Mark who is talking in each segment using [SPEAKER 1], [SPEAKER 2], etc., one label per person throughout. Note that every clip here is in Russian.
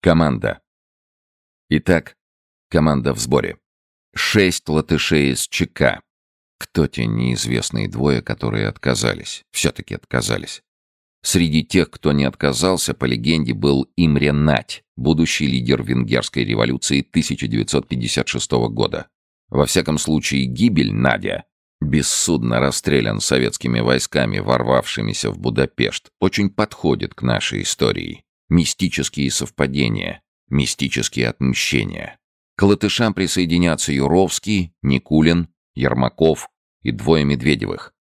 [SPEAKER 1] Команда. Итак, команда в сборе. Шесть латышей из ЧК. Кто те неизвестные двое, которые отказались? Все-таки отказались. Среди тех, кто не отказался, по легенде, был Имре Нать, будущий лидер венгерской революции 1956 года. Во всяком случае, гибель Надя, бессудно расстрелян советскими войсками, ворвавшимися в Будапешт, очень подходит к нашей истории. Мистические совпадения, мистические отмщения. К латышам присоединятся Юровский, Никулин, Ермаков и двое Медведевых.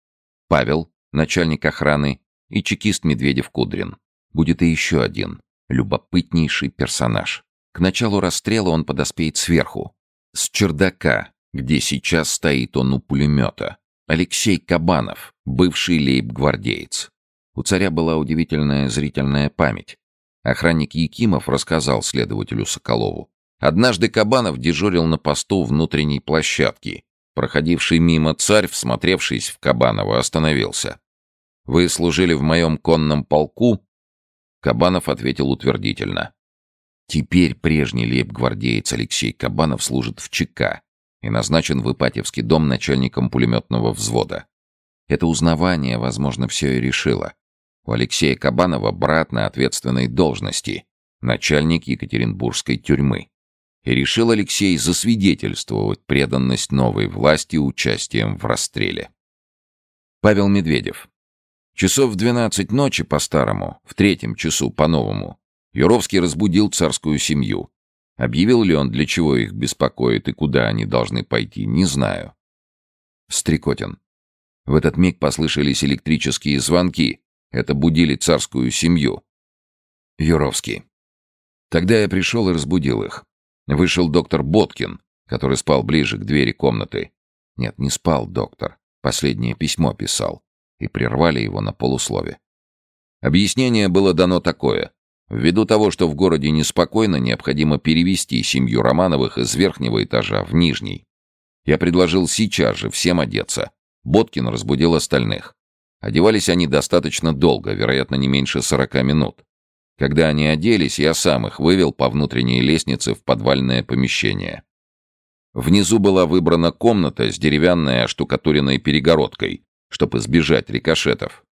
[SPEAKER 1] Павел, начальник охраны, и чекист Медведев-Кудрин. Будет и еще один, любопытнейший персонаж. К началу расстрела он подоспеет сверху, с чердака, где сейчас стоит он у пулемета. Алексей Кабанов, бывший лейб-гвардеец. У царя была удивительная зрительная память. Охранник Якимов рассказал следователю Соколову. Однажды Кабанов дежурил на посту внутренней площадки. Проходивший мимо царь, всмотревшись в Кабанова, остановился. «Вы служили в моем конном полку?» Кабанов ответил утвердительно. Теперь прежний лейб-гвардеец Алексей Кабанов служит в ЧК и назначен в Ипатьевский дом начальником пулеметного взвода. Это узнавание, возможно, все и решило. У Алексея Кабанова брат на ответственной должности, начальник Екатеринбургской тюрьмы. И решил Алексей засвидетельствовать преданность новой власти участием в расстреле. Павел Медведев. Часов в двенадцать ночи по-старому, в третьем часу по-новому, Юровский разбудил царскую семью. Объявил ли он, для чего их беспокоит и куда они должны пойти, не знаю. Стрекотин. В этот миг послышались электрические звонки, это будили царскую семью. Юровский. Тогда я пришел и разбудил их. Вышел доктор Боткин, который спал ближе к двери комнаты. Нет, не спал доктор. Последнее письмо писал. И прервали его на полуслове. Объяснение было дано такое. Ввиду того, что в городе неспокойно, необходимо перевести семью Романовых из верхнего этажа в нижний. Я предложил сейчас же всем одеться. Боткин разбудил остальных. Одевались они достаточно долго, вероятно, не меньше сорока минут. Когда они оделись, я сам их вывел по внутренней лестнице в подвальное помещение. Внизу была выбрана комната с деревянной оштукатуренной перегородкой, чтобы избежать рикошетов.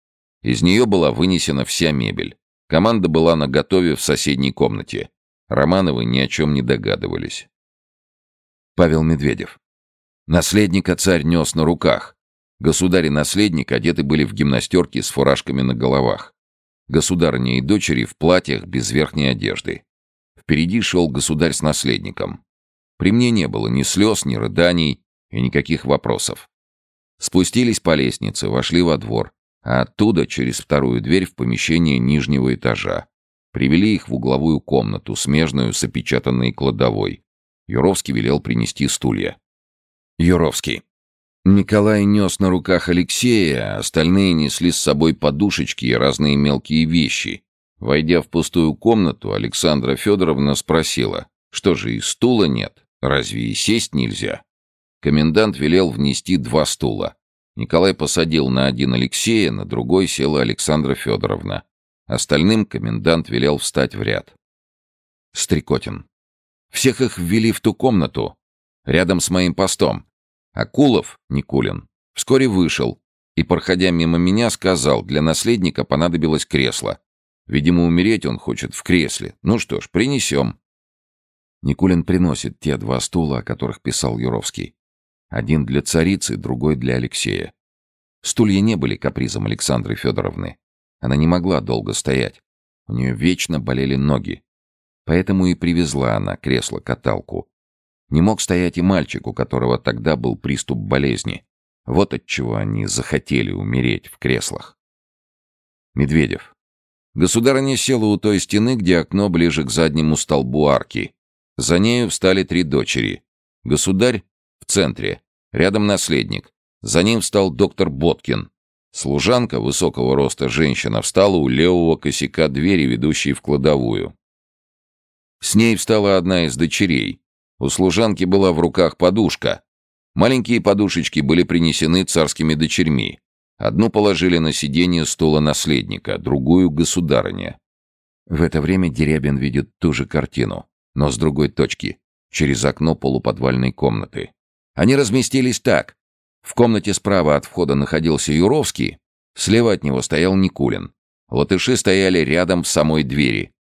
[SPEAKER 1] Из нее была вынесена вся мебель. Команда была наготове в соседней комнате. Романовы ни о чем не догадывались. Павел Медведев. Наследника царь нес на руках, Государь и наследник одеты были в гимнастерки с фуражками на головах. Государыня и дочери в платьях без верхней одежды. Впереди шел государь с наследником. При мне не было ни слез, ни рыданий и никаких вопросов. Спустились по лестнице, вошли во двор, а оттуда через вторую дверь в помещение нижнего этажа. Привели их в угловую комнату, смежную с опечатанной кладовой. Юровский велел принести стулья. Юровский. Николай нес на руках Алексея, а остальные несли с собой подушечки и разные мелкие вещи. Войдя в пустую комнату, Александра Федоровна спросила, что же и стула нет, разве и сесть нельзя? Комендант велел внести два стула. Николай посадил на один Алексея, на другой села Александра Федоровна. Остальным комендант велел встать в ряд. Стрекотин. Всех их ввели в ту комнату, рядом с моим постом. Акулов, Никулин, вскоре вышел и, проходя мимо меня, сказал, для наследника понадобилось кресло. Видимо, умереть он хочет в кресле. Ну что ж, принесем. Никулин приносит те два стула, о которых писал Юровский. Один для царицы, другой для Алексея. Стулья не были капризом Александры Федоровны. Она не могла долго стоять. У нее вечно болели ноги. Поэтому и привезла она кресло-каталку, не мог стоять и мальчик, у которого тогда был приступ болезни. Вот отчего они захотели умереть в креслах. Медведев. Государыня села у той стены, где окно ближе к заднему столбу арки. За нею встали три дочери. Государь в центре, рядом наследник. За ним встал доктор Боткин. Служанка высокого роста женщина встала у левого косяка двери, ведущей в кладовую. С ней встала одна из дочерей, у служанки была в руках подушка. Маленькие подушечки были принесены царскими дочерьми. Одну положили на сиденье стула наследника, другую — государыня. В это время Дерябин видит ту же картину, но с другой точки, через окно полуподвальной комнаты. Они разместились так. В комнате справа от входа находился Юровский, слева от него стоял Никулин. Латыши стояли рядом в самой двери.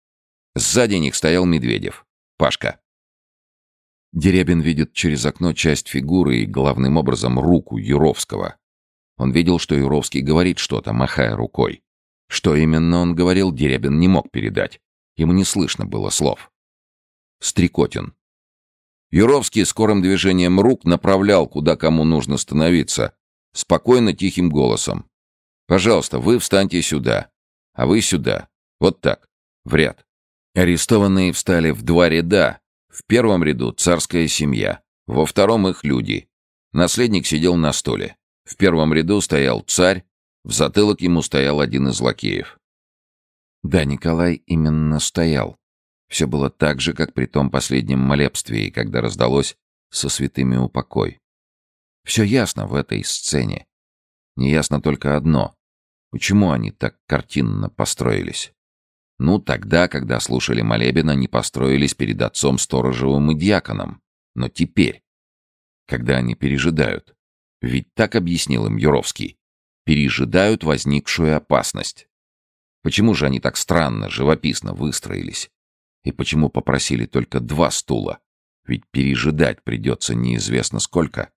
[SPEAKER 1] Сзади них стоял Медведев. Пашка. Дерябин видит через окно часть фигуры и, главным образом, руку Юровского. Он видел, что Юровский говорит что-то, махая рукой. Что именно он говорил, Дерябин не мог передать. Ему не слышно было слов. Стрекотин. Юровский скорым движением рук направлял, куда кому нужно становиться. Спокойно, тихим голосом. «Пожалуйста, вы встаньте сюда, а вы сюда. Вот так, в ряд». Арестованные встали в два ряда, в первом ряду царская семья, во втором их люди. Наследник сидел на столе. В первом ряду стоял царь, в затылок ему стоял один из лакеев. Да, Николай именно стоял. Все было так же, как при том последнем молебствии, когда раздалось «со святыми упокой». Все ясно в этой сцене. Неясно только одно. Почему они так картинно построились? Ну, тогда, когда слушали молебен, они построились перед отцом Сторожевым и Дьяконом. Но теперь, когда они пережидают, ведь так объяснил им Юровский, пережидают возникшую опасность. Почему же они так странно, живописно выстроились? И почему попросили только два стула? Ведь пережидать придется неизвестно сколько.